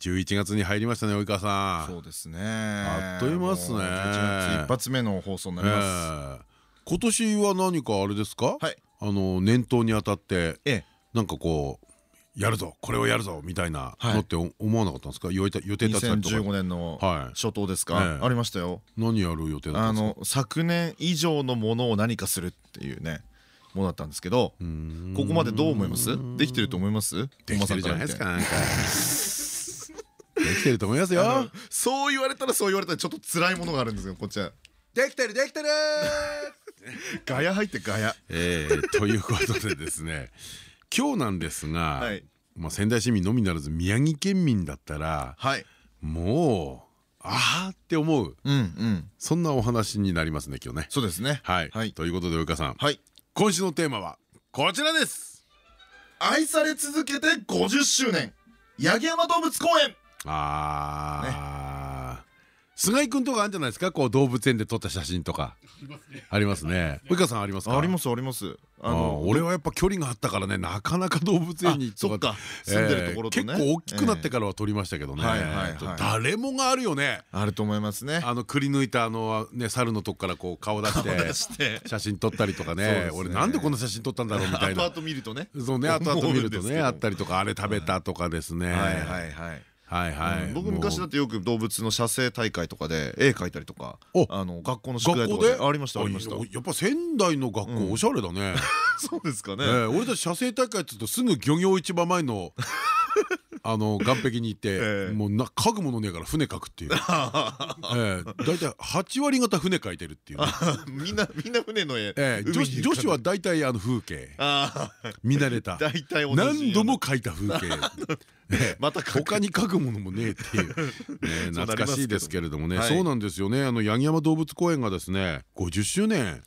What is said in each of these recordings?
11月に入りましたね及川さん。そうですね。あっという間ですね。11月一発目の放送になります。今年は何かあれですか？はい。あの年頭にあたってええ。なんかこうやるぞこれをやるぞみたいなのって思わなかったんですか？予定立てたりとか2015年のはい。初頭ですええ。かありましたよ。何やる予定だったあんですか？の昨年以上のものを何かするっていうねものだったんですけどここまでどう思います？できてると思います？できてるじゃないですか本なんかできてると思いますよ。そう言われたらそう言われたらちょっと辛いものがあるんですよこっちは。できてるできてる！ガヤ入ってガヤ。えーということでですね。今日なんですがはい。まあ仙台市民のみならず宮城県民だったらはい。もうああって思ううんうん。そんなお話になりますね今日ね。そうですね。はい、はい。ということで及川さん、はい。今週のテーマはこちらです。愛され続けて50周年。八木山動物公園ああ、菅井君とかあるんじゃないですか？こう動物園で撮った写真とか。ありますね。及川さんありますか？ありますあります。あの俺はやっぱ距離があったからねなかなか動物園にそっか。住んでるところとね。結構大きくなってからは撮りましたけどね。はいはいはい。誰もがあるよね。あると思いますね。あのくり抜いたあのね猿のとこからこう顔出してして。写真撮ったりとかそうでねすね。俺なんでこんな写真撮ったんだろうみたいな。後々見るとね。そうね後々見るとねあったりりとかあれ食べたとかですね。はいはいはいはいはい。僕昔だってよく動物の写生大会とかで絵描いたりとかおあの学校の宿題とかでありましたありました。やっぱ仙台の学校おしゃれだね。そうですかね。ええ俺たち写生大会っつうとすぐ漁業市場前のあの岸壁に行って ええ。もうな家具ものねえから船描くっていう。ええ。大体8割方船描いてるっていうね。みんなみんな船の絵ええ。女子女子は大体あの風景。ああ。見慣れた。何度も描いた風景。ねまた他に描くものもねえっていう。懐かしいですけれどもね。はい。そうなんですよね。あの八木山動物公園がですね50周年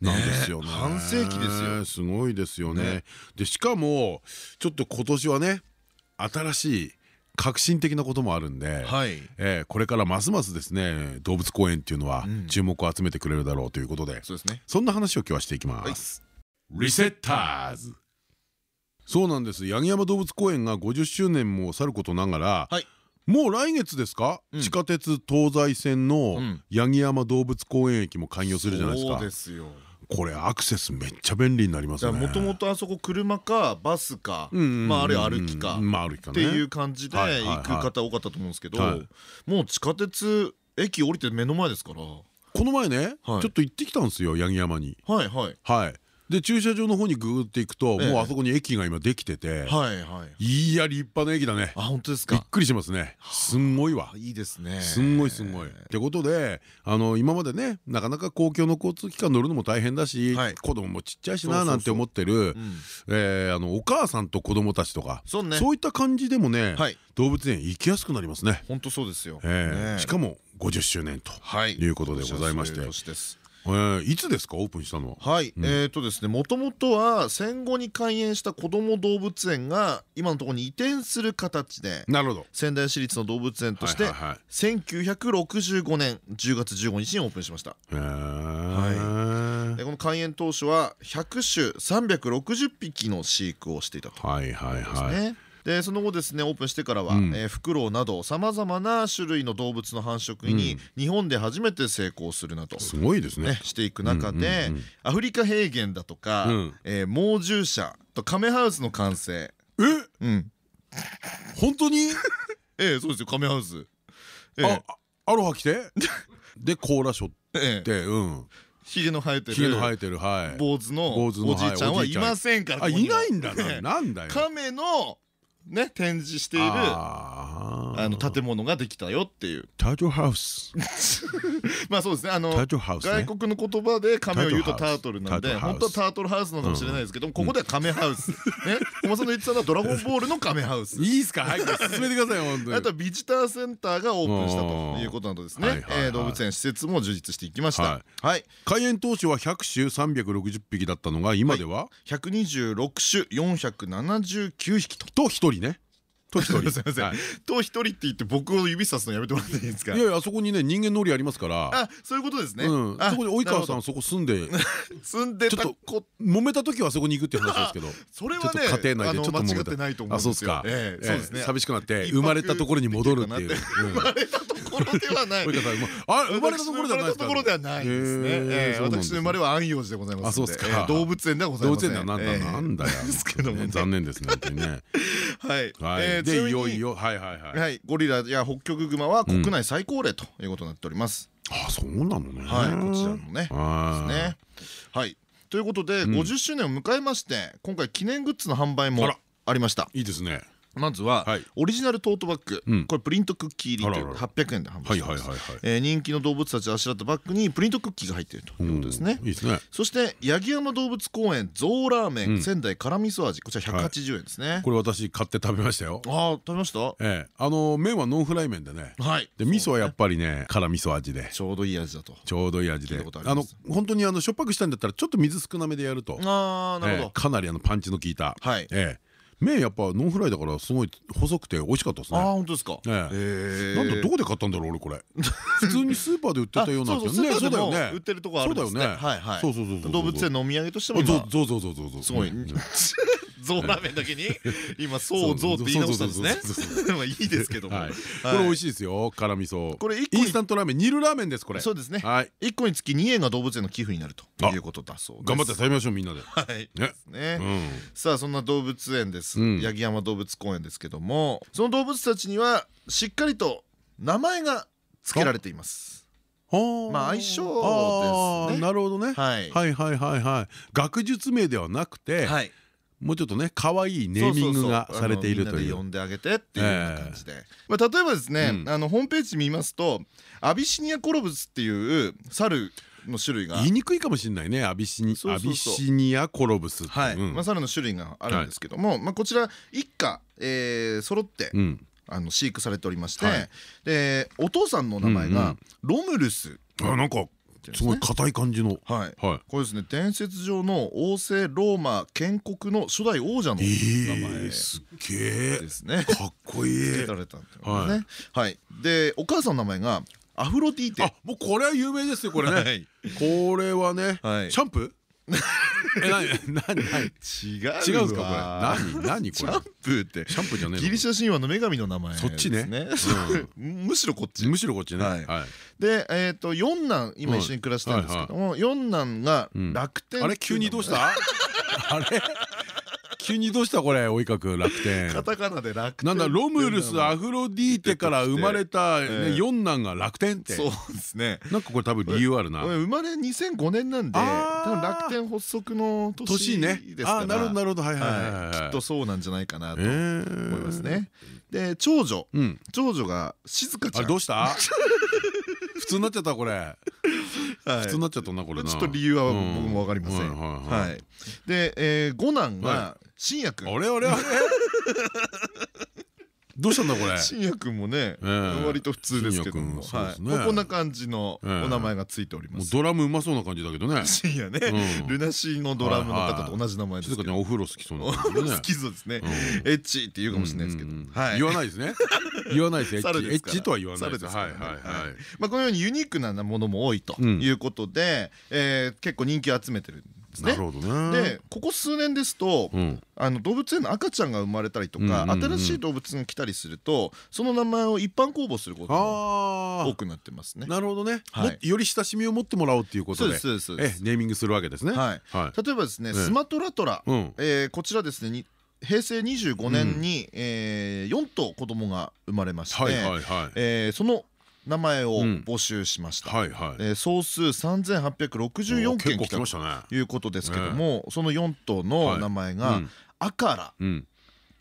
なんですよねね。半世紀ですよ。すごいですよね。ね。でしかもちょっと今年はね新しい革新的なこともあるんで、はい。えーこれからますますですね動物公園っていうのはうん。注目を集めてくれるだろうということで、そうですね。そんな話を今日はしていきます。リセッターズ。そうなんです。八木山動物公園が50周年もさることながら、はい。もう来月ですか、うん。地下鉄東西線のうん。八木山動物公園駅も開業するじゃないですか。そうですよこれアクセスめっちゃ便利になりますね。もともとあそこ車かバスかまああるいは歩きかっていう感じで行く方多かったと思うんですけどはいもう地下鉄駅降りて目の前ですからこの前ね、はいちょっと行ってきたんですよ八木山にはいはいはいで駐車場の方にグーって行くと、ええ。もうあそこに駅が今できてて、はいはい。いや立派な駅だね。あ本当ですか？びっくりしますね。すんごいわ。あいいですね。すんごいすんごい。ってことであの今までねなかなか公共の交通機関乗るのも大変だし、はい。子供もちっちゃいしななんて思ってるお母さんと子供たちとかそうね。そういった感じでもね、はい。動物園行きやすくなりますね。本当そうですよ。えしかも50周年とはい。いうことでございまして、えーいつですか？オープンしたのは。はい、えっとですねもともとは戦後に開園した子ども動物園が今のところに移転する形でなるほど。仙台市立の動物園としてはいはいはい。1965年10月15日にオープンしました。へー。でこの開園当初は100種360匹の飼育をしていたと。はいはいはい。ねでその後ですねオープンしてからは、うん。えーフクロウなどさまざまな種類の動物の繁殖に日本で初めて成功するなど、すごいですね。ね、。していく中でアフリカ平原だとか、うん。えー猛獣舎とカメハウスの完成。え？うん。本当に？ええそうですよカメハウス。ええ。ああアロハ来て？で甲羅しょっええ。てうん。ひげの生えてる。ひげの生えてるはい。坊主のおじいちゃんはいませんからあいないんだな。なんだよ。亀のね展示しているああの建物ができたよっていう。タートルハウス。まあそうですね。あのね。外国の言葉で亀を言うとタートルなんで本当はタートルハウスなのかもしれないですけどここでは亀ハウス。ね。小松さんの言ってたのはドラゴンボールの亀ハウス。いいっすか？早く進めてくださいよ本当に。あとはビジターセンターがオープンしたということなどですね。動物園施設も充実していきました。ははい。開園当初は100種360匹だったのが今では？126種479匹と。と一人ねと一人。すいません。はい。と一人って言って僕を指さすのやめてもらっていいですか？いやいやあそこにね人間乗りありますから。あそういうことですね。うん。あそこで及川さんそこ住んで。住んでたちょっこ揉めた時はそこに行くっていう話ですけど。それはねちょっと家庭内でちょっと間違ってないと思うんあそうですよええそうですね。寂しくなって生まれたところに戻るっていう。生まれたところではない。生まれたところではないですか生まれたところではない。ですねええ私の生まれは安養寺でございますあそうっすか。ええ動物園ではござい動ません。物園ではなんだええなんだよ。ですけどもね。残念ですねはいでいよいよはいはいはい。はい。ゴリラやホッキョクグマは国内最高齢ということになっております。あそうなのね。はい。こちらのねはですね。はい。ということで50周年を迎えまして今回記念グッズの販売もありました。いいですねまずははい。オリジナルトートバッグ、うん。これプリントクッキー入りというあらら800円で販売して人気の動物たちをあしらったバッグにプリントクッキーが入っているということですね。いいですね。そして八木山動物公園ゾウラーメン、うん仙台辛味噌味こちら180円ですね、これ私買って食べましたよ。ああ食べました？ええ。あの麺はノンフライ麺でね。はい。で味噌はやっぱりね辛味噌味で。ちょうどいい味だと。ちょうどいい味で。あの本当にあのしょっぱくしたいんだったらちょっと水少なめでやると。ああなるほど、ええ。かなりあのパンチの効いた。はい。ええ麺やっぱノンフライだからすごい細くて美味しかったですああね本当ですか？ええ。なんだどこで買ったんだろう俺これ。普通にスーパーで売ってたようなんですけどねそうだよね。売ってるとこあるんですね。そうだよね。はいはい。そうそうそうそう。動物園のお土産としても今。そうそうそうそうそう。すごい。うん ゾウラーメンだけに 今そうゾウって言い直したんですね。まあいいですけども。これ美味しいですよ。辛味噌。これ一個にインスタントラーメン煮るラーメンですこれ。そうですね。はい。1個につき2円が動物園の寄付になるとあいうことだそうです。頑張って食べましょうみんなで。はい。ね。さあそんな動物園です。うん。八木山動物公園ですけどもその動物たちにはしっかりと名前が付けられています。はまあ相性ですね。なるほどね。はい。はいはいはいはい。学術名ではなくてはいもうちょっとね可愛いネーミングがされているという。呼んであげてっていう感じで、まあ、例えばですね、うん。あのホームページ見ますとアビシニアコロブスっていう猿の種類が言いにくいかもしれないねアビシニアビシニアコロブスってはい、うん。まあ、猿の種類があるんですけども、まあ、こちら一家、えー、揃って、うん。あの飼育されておりまして、はい。でお父さんの名前がロムルス。あなんかすごい硬い感じの。はい。はい。これですね伝説上の王政ローマ建国の初代王者のえ名前ーすっげえですね。かっこいい。付けられたんですね。はい。でお母さんの名前がアフロディーテ。あもうこれは有名ですよこれね。はい。これはねはい。シャンプー？え何何何違う違うんですかこれ。何何これ。シャンプーって。シャンプーじゃねえの？ギリシャ神話の女神の名前。そっちね？むしろこっち。むしろこっちね。でえっと四男今一緒に暮らしてるんですけども四男が楽天あれ？急にどうした？あれ？急にどうしたこれ及川君楽天。カタカナで楽天なんだロムルスアフロディーテから生まれた四男が楽天って。そうですね。なんかこれ多分理由あるな。生まれ2005年なんで多分楽天発足の年ですからあなるほどなるほど。はいはいきっとそうなんじゃないかなとえ思ーいますね。で長女。うん。長女が静香ちゃん。どうした？普通になっちゃったこれ。はい普通になっちゃったなこれなちょっと理由は僕うんもわかりません。はい。で、えー五男がは信也くん。あれあれあれ？どうしたんだこれ？信也くんもね、ええ。割と普通ですけども、こんな感じのええ。お名前がついております。ドラムうまそうな感じだけどね。信也ね。う、ん。ルナシーのドラムの方と同じ名前ですけど。お風呂好きそうな好きそうですね。うん。エッチって言うかもしれないですけど。言わないですね。言わないですエッ猿チとは言わないです。はいはい。はい。まあこのようにユニークなものも多いとうん。いうことで、えー結構人気を集めてるんですね。なるほどね。でここ数年ですと、うん。あの動物園の赤ちゃんが生まれたりとか、新しい動物が来たりするとその名前を一般公募することがあ多くなってますね。あなるほどね。はい。もより親しみを持ってもらおうっていうことでそうですネーミングするわけですね。はい。はい。例えばですね、ええ。スマトラトラ、うん。えーこちらですねに平成25年に、えー4頭子供が生まれまして、その名前をうん募集しました。はいはい。えー総数3864お結構件来たということですけども、その4頭の名前が、うん。アカラ、うん。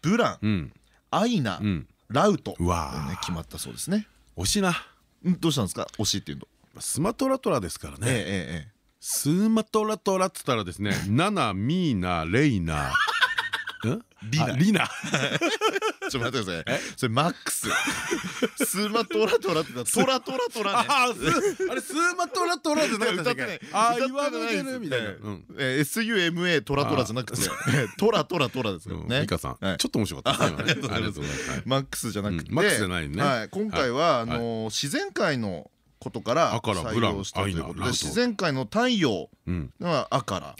ブラン、うん。アイナうん。ラウト決まったそうですね。惜しいな。ん？どうしたんですか？惜しいっていうとスマトラトラですからね。えええええスマトラトラっつったらですね ナナミーナレイナ。んリナ。あリナ。え ちょっと待ってください。それマックス。スマトラトラってトラトラトラね。あれスマトラトラってなかった歌ってない。あ言われてるみたいな。SUMA トラトラじゃなくて。トラトラトラですよ。ねうん。ミカさんはい。ちょっと面白かった マックスじゃなくて。うん。マックスじゃないね。はい。今回はあのー自然界のことからあから採ブラン用したということで自然界の太陽うん。がアから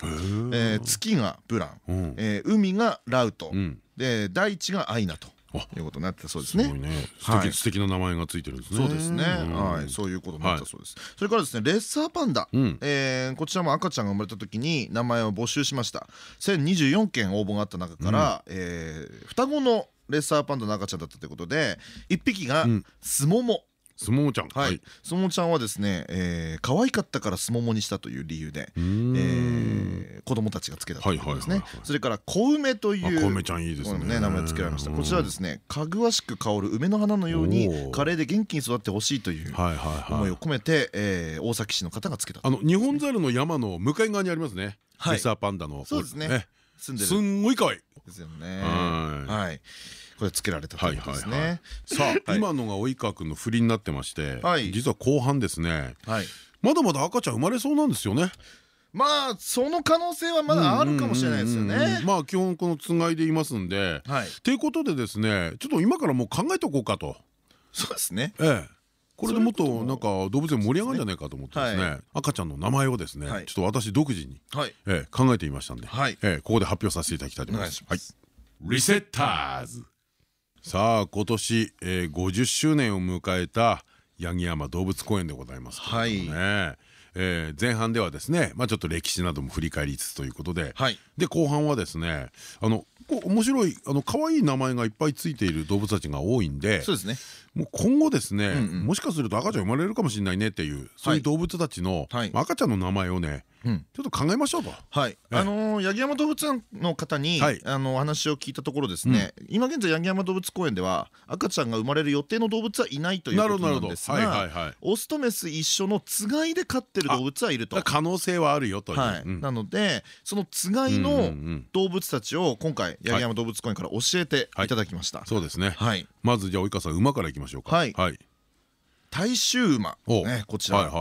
月がブラン。海がラウト。うん。で大地がアイナとあ。いうことになってたそうですね。ね。素はい。敵素敵な名前がついてるんですね。そうですね、ん。はい、そういうことになったそうです。それからですね、レッサーパンダ、こちらも赤ちゃんが生まれた時に名前を募集しました。1024件応募があった中から、えー双子のレッサーパンダの赤ちゃんだったということで、一匹がうん。スモモ。スモモちゃん。はい、スモモちゃんはですね、えー可愛かったからスモモにしたという理由で、えー子供たちがつけたということですね。それから小梅というあ小梅ちゃんいいですね。名前つけられました。こちらはですね、かぐわしく香る梅の花のように華麗で元気に育ってほしいという思いを込めて、えー大崎市の方がつけたとあの日本猿の山の向かい側にありますね。はい。レッサーパンダのそうですね。え住んでするんごい可愛い。ですよね。はいはい。これつけられたということですはいはいはね。さあ、はい今のが及川君の振りになってまして、はい実は後半ですねはい。まだまだ赤ちゃん生まれそうなんですよねまあその可能性はまだあるかもしれないですよねん。まあ基本このつがいでいますんではい。ということでですねちょっと今からもう考えておこうかとそうですね。ええこれでもっとなんか動物園盛り上がるんじゃないかと思ってですね、は赤ちゃんの名前をですね、はいちょっと私独自に、はい。ええ考えてみましたんで、はいええここで発表させていただきたいとお思います。願い。リセッターズさあ今年、えー、50周年を迎えた八木山動物公園でございますけれどもね、えー前半ではですね、まあ、ちょっと歴史なども振り返りつつということで、はい。で後半はですねあの面白いあの可愛い名前がいっぱいついている動物たちが多いんでそうですね。もう今後ですね、んうんもしかすると赤ちゃん生まれるかもしれないねっていうそういう動物たちの、はいまあ赤ちゃんの名前をねうん。ちょっと考えましょうと。はい、あのー八木山動物園の方に、はいあのお話を聞いたところですね、今現在八木山動物公園では赤ちゃんが生まれる予定の動物はいないということなんですがはい。オスとメス一緒のつがいで飼ってる動物はいると。可能性はあるよと。はいうんなのでそのつがいのん動物たちを今回八木山動物公園から教えていただきました。そうですね。はい、まずじゃあ及川さん馬からいきましょうか。はいはい。大衆馬、おね、こちら、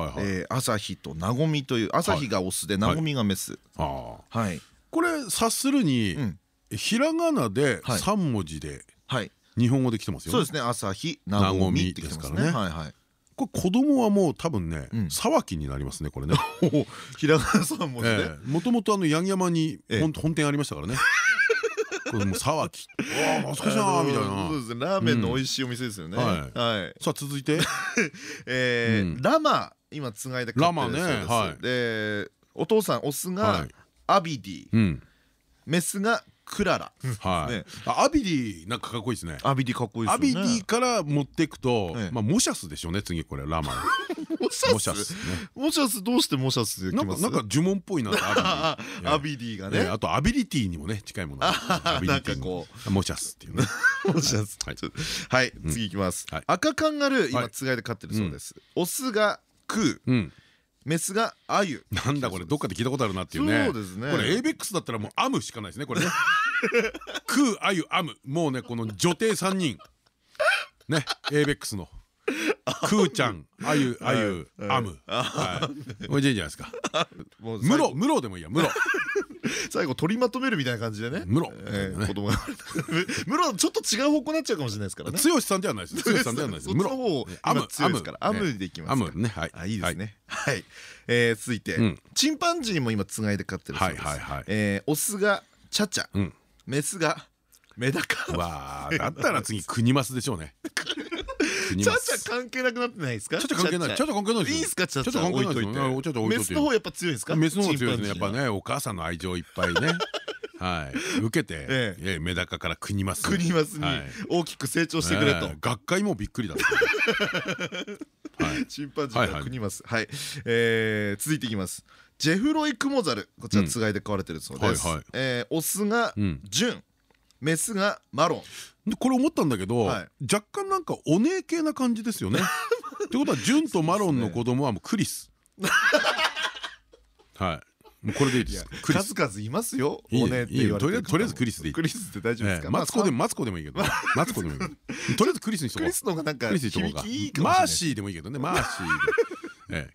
朝日となごみという朝日がオスでなごみがメス。はい、これ察するに、うんひらがなではい三文字ではい、日本語で来てますよね。そうですね朝日なごみってきてますね。はいはい。これ子供はもう多分ねうん、沢木になりますねこれね。ひらがな三文字で。もともとあの八木山にええ本本店ありましたからね。う沢木。ああ懐かしいなみたいなそう。ですねラーメンの美味しいお店ですよね。うんははいい。さあ続いて えラマ今つがいで。ラマねはいでお父さんオスはがいアビディ、うんメスがクララ。はいアビディなんかかっこいいですね。アビディかっこいいですア。ビディから持っていくとええまあモシャスでしょうね次これラマの。モシャス。モシャスね。モシャスどうしてモシャスできます？なんかなんか呪文っぽいな アビディがね。ええあとアビリティにもね近いものなんかこモシャスっていうね モシャス。はい次いきますはい。赤カンガルーはい今つがいで飼ってるそうです。オスがクー、うんメスがアユ。なんだこれどっかで聞いたことあるなっていうね。そうですね。これ ABEX だったらもうアムしかないですねこれね。クーアユアムもうねこの女帝3人。ね ABEX の。クーちゃんアユアユアム。はい。これでいいんじゃないですか。もうムロムロでもいいやムロ最後取りまとめるみたいな感じでね。ムロ。えー子供がムロちょっと違う方向になっちゃうかもしれないですからね。剛さんではないです。剛さんではないです。そっちの方アム今強いですから。アアムムでいきますアかムね。はい。あいいですね。はい。えー続いてうん。チンパンジーも今つがいで飼ってるそうです。オスがチャチャ。うん。メスがメダカ。わあだったら次クニマスでしょうね クニチャマスチャ関係なくなってないですか？ちょっと関係ない。ちょっと関係ないですよ。いいんすかちょっとャ置いとい関係ないですメスの方やっぱ強いんですか？メスの方が強いですね。やっぱねお母さんの愛情いっぱいね。はい。受けてええ。えメダカからクニマスクニマスにはい。大きく成長してくれと。ええ。学会もびっくりだった。はい。チンパンジーから国ます。はい。えー続いていきます。ジェフロイクモザルこちらつがいで飼われてるそうです。オスがうん。ジュンメスがマロンでこれ思ったんだけど、はい若干なんかお姉系な感じですよね。ってことはジュンとマロンの子供はもうクリス。はい。もうこれでいいです。数々いますよおねって言われてとりあえずクリスでいいクリスって大丈夫ですか？ええマツコでもまマツコでもいいけど。マツコでもいい。とりあえずクリスにしとこうあクリ。スの方がなんか響かきいいかもしれないマーシーでもいいけどね。マーシー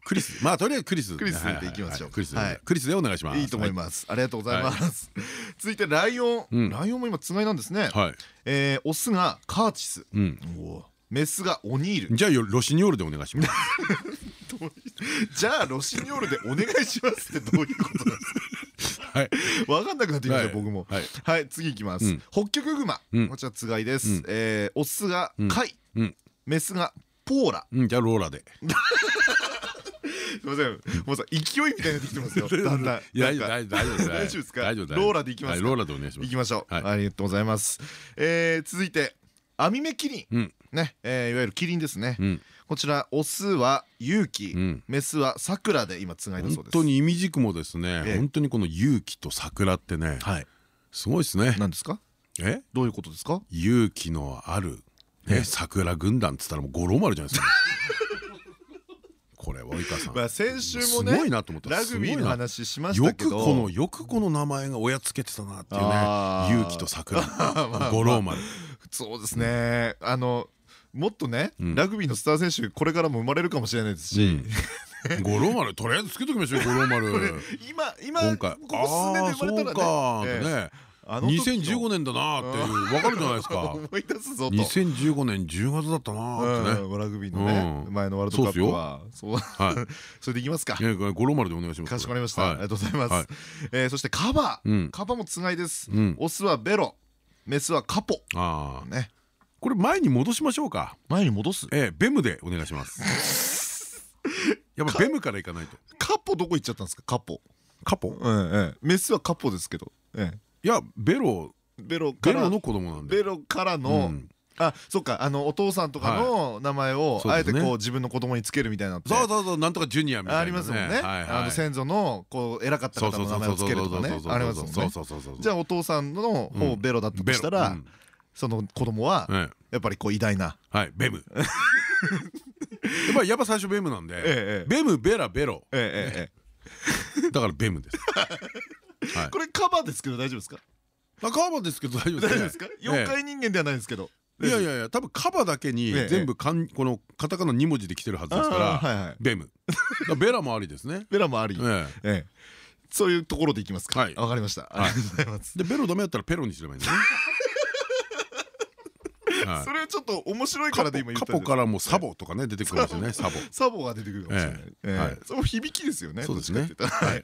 クリス。まあとりあえずクリス。クリスではいきましょう。はいクリスクリスでお願いします。いいと思います。ありがとうございます。続いてライオうん。ンライオンも今つがいなんですね。はい。えーオスがカーチス。メスがオニール。じゃあよロシニョールでお願いします。じゃあロシニョールでお願いしますってどういうことなんです はい。かわかんなくなってきましたはい。僕も。はい。はい次いきます。うん。ホッキョクグマ。うん。こちらつがいです。うん。えーオスがうん。カイうん。メスがポーラ。うん。じゃあローラで。すみません。もうさ勢いみたいになってきてますよ。だんだん。いやなんか。大丈夫大丈夫大丈夫。ですか？大丈夫ローラでいきますローラでお願いします。いきましょう、はい。ありがとうございます、えー続いてアミメキリン。うん。ね、えーいわゆるキリンですね、うん。こちらオスは勇気、うん。メスはさくらで今つがいだそうです。本当に意味軸もですねええ。本当にこの勇気と桜ってねはい。すごいですね。何ですか？え？どういうことですか？勇気のあるね桜軍団っつったらもう五郎丸じゃないですか。これ及川さん。まあ先週もすねごいなと思った。ラグビーの話しましよたけど。くこのよくこの名前が親つけてたなっていうね勇気と桜。あ五郎丸。そうですね。あのもっとね、うん。ラグビーのスター選手これからも生まれるかもしれないですし、五郎丸とりあえずつけときましょう五郎丸。今今ここ数年で生まれたらねああそうかええねあの時の2015年だなっていう分かるじゃないですか。思い出すぞと。2015年10月だったなーってね。うん。ラグビーのね、うん。前のワールドカップは。そうはい。それでいきますか。五郎丸でお願いしますかしこまりました、はい。ありがとうございます、そしてカバ、うん。カバもつがいです、うん。オスはベロ。メスはカポ。ああね。これ前に戻しましょうか。前に戻す？ええベムでお願いします。やっぱベムからいかないと。カポどこ行っちゃったんですか？カポ。カポ？ええ。メスはカポですけど、ええいやベロ。ベロから。ベロの子供なんでベロからうの、ん。あそっか。あのお父さんとかの名前をあえてこう自分の子供につけるみたいなそうそうそうなんとかジュニアみたいなありますもんね。あの先祖のこう偉かった方の名前をつけるとかね。ありますもんね。そうそうそうそうじゃあお父さんの方ベロだったとしたらその子供はえやっぱりこう偉大な。えはいベム。やっぱりやっぱ最初ベムなんでええベムベラベロ。だからベムです はい。これカバーですけど大丈夫ですか？あカバですけど大丈夫ですか？妖怪人間ではないですけど。いやいやいや多分カバだけにええ全部かんこのカタカナ2文字で来てるはずですからベム。ベラもありですね。ベラもあり。そういうところでいきますか。はい。わかりました。ありがとうございます。でベロダメだったらペロにすればいいんだねはい。それはちょっと面白いからで今言ったカポからもうサボとかね出てくるんですよねサボ。サボが出てくるかもしれない。その響きですよねそうですね。はい。わか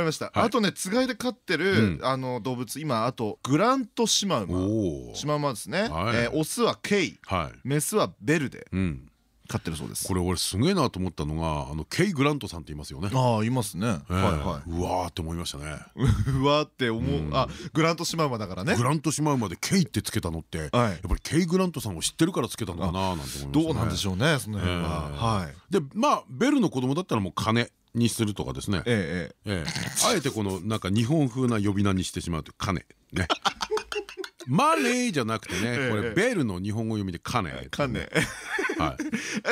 りました。はい。あとねつがいで飼ってるうんあの動物今あとグラントシマウマシマウマですねオスはケイはいメスはベルでうん飼ってるそうです。これ俺すげえなと思ったのがあのケイ・グラントさんって言いますよね。ああいますね。はいええはうわーって思いましたね。いうわーって思う。うん。あグラントシマウマだからね。グラントシマウマでケイってつけたのってやっはいぱりケイ・グラントさんを知ってるからつけたのかななんて思いどうなんでしょうねその辺は。ええはい。でまあベルの子供だったらもう金にするとかですね。ええええ。えあえてこのなんか日本風な呼び名にしてしまうと金ね。マネーじゃなくてねこえ。えれベルの日本語読みで金えかんねはい。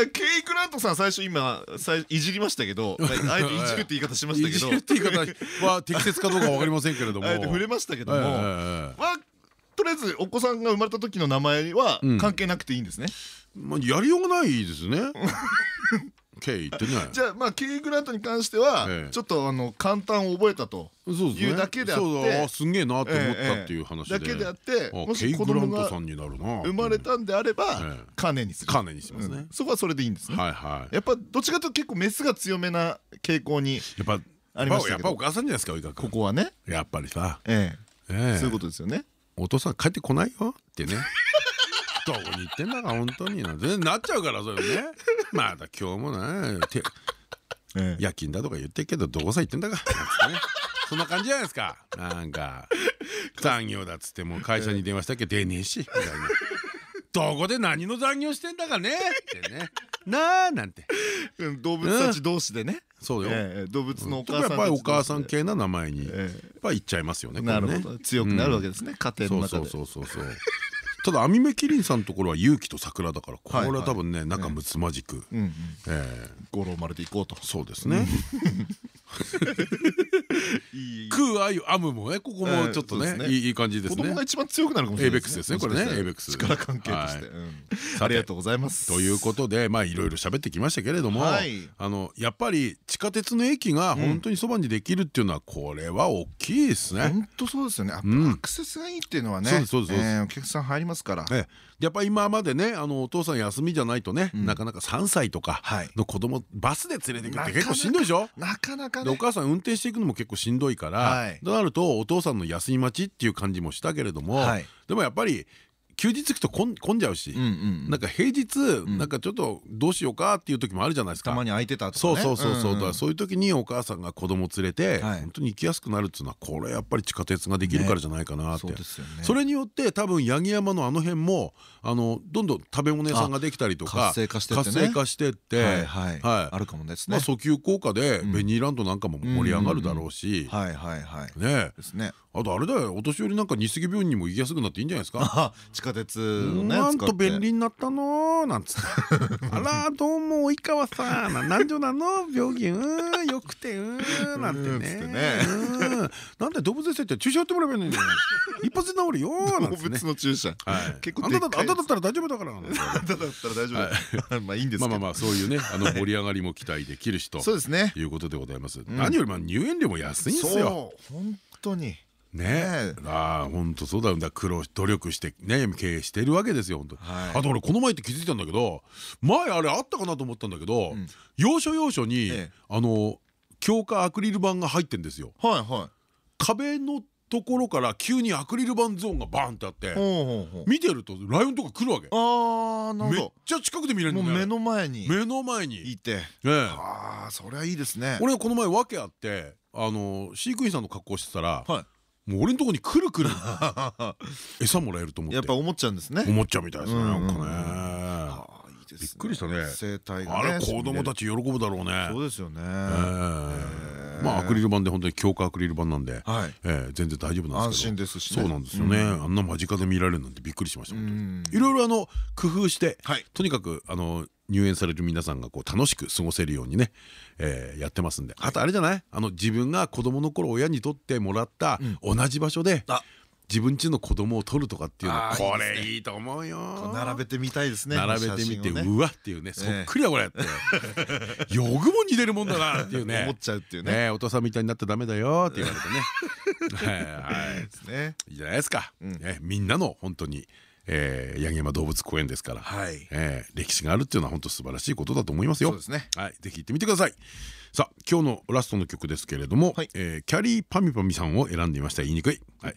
えケイ・グラントさん最初今さいいじりましたけどあえて いじるって言い方しましたけど。いじるって言い方は適切かどうかわかりませんけれども。あえて触れましたけども。まあとりあえずお子さんが生まれた時の名前はうん関係なくていいんですね。まあやりようがないですね ケイってねじゃあまあケイ・グラントに関してはええ。ちょっとあの簡単を覚えたというだけであってすんげえなって思ったっていう話で。だけであってあもし子供がトさんになるな生まれたんであればええ。金にする。金にしますね。うん。そこはそれでいいんですね。はいはい。やっぱどっちかというと結構メスが強めな傾向にやっぱありましたけど。やっぱお母さんじゃないですかこ君こはね。やっぱりさ。ええ。ええ。そういうことですよね。お父さん帰ってこないよってね。どこに行ってんだか本当にな。んてなっちゃうからそれね まだ今日もねてええ。夜勤だとか言ってるけどどこさ行ってんだか。ね。そんな感じじゃないですか。なんか残業だっつってもう会社に電話したっけ。出ねえしみたいな。どこで何の残業してんだかね。ってね。なあなんて。うん動物たち同士でね。そうよ。ええ動物のお母さんやっぱりお母さん系な名前にやっえぱりいっちゃいますよねえなるほど。強くなるわけですね。家庭のそう中で。そうそうそうそうただアミメキリンさんのところは勇気と桜だからこれは多分ね仲睦まじく五郎丸で行こうと。そうですね。いいクーアユアムもねここもちょっとねね。いい感じですね。子供が一番強くなるかもしれないエイベックスですねこれね。エイベックス。力関係として。ありがとうございますということでまあいろいろ喋ってきましたけれども、はい。あのやっぱり地下鉄の駅が本当にそばにできるっていうのはこれは大きいですね。本当そうですよね。アクセスがいいっていうのはねお客さん入りますから。ええ。やっぱり今までねあのお父さん休みじゃないとね、なかなか3歳とかはい。の子供バスで連れて行くって結構しんどいでしょ？なかなかね。でお母さん運転していくのも結構しんどいから、はい。となるとお父さんの休み待ちっていう感じもしたけれども、はい。でもやっぱり休日行くと混んじゃうし、なんか平日、なんかちょっとどうしようかっていう時もあるじゃないですか。たまに空いてたとかね。そうそうそうそう、そういう時にお母さんが子供連れて、はい。本当に行きやすくなるっていうのはこれやっぱり地下鉄ができるからじゃないかなって、そうですよね。それによって多分八木山のあの辺もあのどんどん食べ物屋さんができたりとか活性化してってね。活性化してって。はいはい。あるかもですね。まあ訴求効果でベニーランドなんかも盛り上がるだろうし。はいはいはい。ねですね。あとあれだよ。お年寄りなんか日赤病院にも行きやすくなっていいんじゃないですか？下鉄をねなんと便利になったのなんつって「あらどうも及川さん。な何時なの？病気。うんよくてうん」なんてね。なんで動物園行って注射打ってもらえばいいのに。一発で治るよ なんてね。物の注射。はい。結構あんただあんただったら大丈夫だからあんただったら大丈夫。まあいいんですけど。まあまあまあそういうねあの盛り上がりも期待できるしとそうですね。いうことでございます。何よりも入園料も安いんですよ。そう。本当にね。ね。ああ本当そうだよだ苦労し努力してね経営してるわけですよ本当。はい。あと俺この前って気づいたんだけど前あれあったかなと思ったんだけど要所要所にええ。あの強化アクリル板が入ってんですよ。はいはい。壁のところから急にアクリル板ゾーンがバーンってあって見てるとライオンとか来るわけ。あーなるめっほちゃ近くで見れるのねどもう目の前に。目の前に。いて。ええ。ああそりゃいいですね。俺この前訳あってあの飼育員さんの格好してたらはもう俺のとこにくるくる。餌もらえると思って。いやっぱ思っちゃうんですね。思っちゃうみたいですねなんかね。びっくりしたね。生態があねれ子供たち喜ぶだろうね。そうですよね。ええ。まあアクリル板で本当に強化アクリル板なんで全然大丈夫なんですけど。安心ですしね。そうなんですよね。あんな間近で見られるなんてびっくりしました本当うん。にいろいろあの工夫してはい。とにかくあの入園される皆さんがこう楽しく過ごせるようにね、えーやってますんで。あとあれじゃない？あの自分が子供の頃親にとってもらった同じ場所であ。自分家の子供を撮るとかっていうのこれいいと思うよ。並べてみたいですね並べてみてうわっていうねそっくりだこれって。よくも似てるもんだなっていうね。思っちゃうっていうね。ねお父さんみたいになってダメだよって言われてね。はい。はい。ですね。いいじゃないですか、みんなの本当に、えー、八木山動物公園ですから、はい。えー歴史があるっていうのは本当素晴らしいことだと思いますよ。そうですね。はい。ぜひ行ってみてください。さあ今日のラストの曲ですけれども、はい。えーきゃりーぱみゅぱみゅさんを選んでみました言いにくい。はい。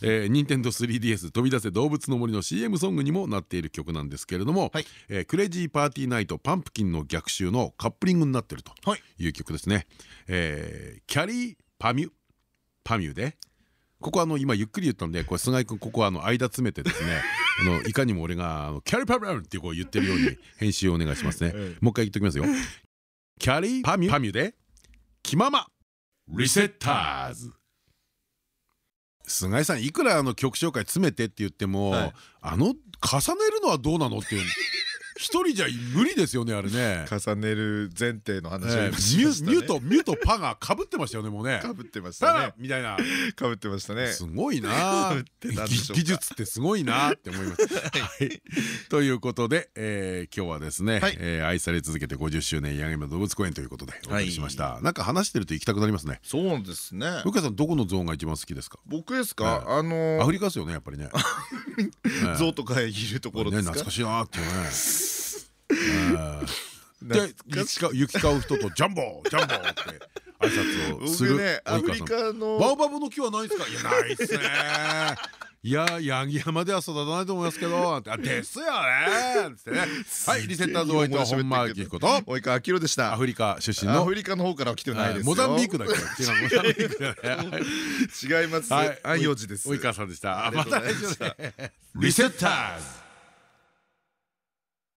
えー、任天堂 3DS 飛び出せ動物の森の CM ソングにもなっている曲なんですけれども、はい。えークレイジーパーティーナイトパンプキンの逆襲のカップリングになっているとはい。いう曲ですね、えーきゃりーぱみゅぱみゅでここはあの今ゆっくり言ったんでこれ菅井君ここはあの間詰めてですねあのいかにも俺がキャリーパミュってこう言ってるように編集をお願いしますね、ええ。もう一回言っておきますよ。キャリーパミュパミュで気ままリセッターズ菅井さんいくらあの曲紹介詰めてって言っても、はい。あの重ねるのはどうなのっていう一人じゃ無理ですよねあれね。重ねる前提の話ミュとミュとパがかぶってましたよねもうね。かぶってましパたねみたいなかぶってましたねすごいな技術ってすごいなって思います。はいということで、えー今日はですね、はいえー愛され続けて50周年八木山動物公園ということでお送りしました。なんか話してると行きたくなりますね。そうですね向井さんどこのゾーンが一番好きですか？僕ですか？ええあのアフリカですよねやっぱりね。象とかいるところねですか？懐かしいなってね。ええで行き交う人とジャンボジャンボって挨拶をする。僕ねアフリカのバオバブの木はないですか？いやないっすね。いや八木山では育たないと思いますけど。あですよね。はいリセッターズお相手は本間明彦と。及川明でした。アフリカ出身の。アフリカの方からは来てないですよ。モザンビークだっけ？違 います。はい安養寺です。及川さんでした。ままた来週リセッターズ